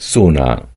苏南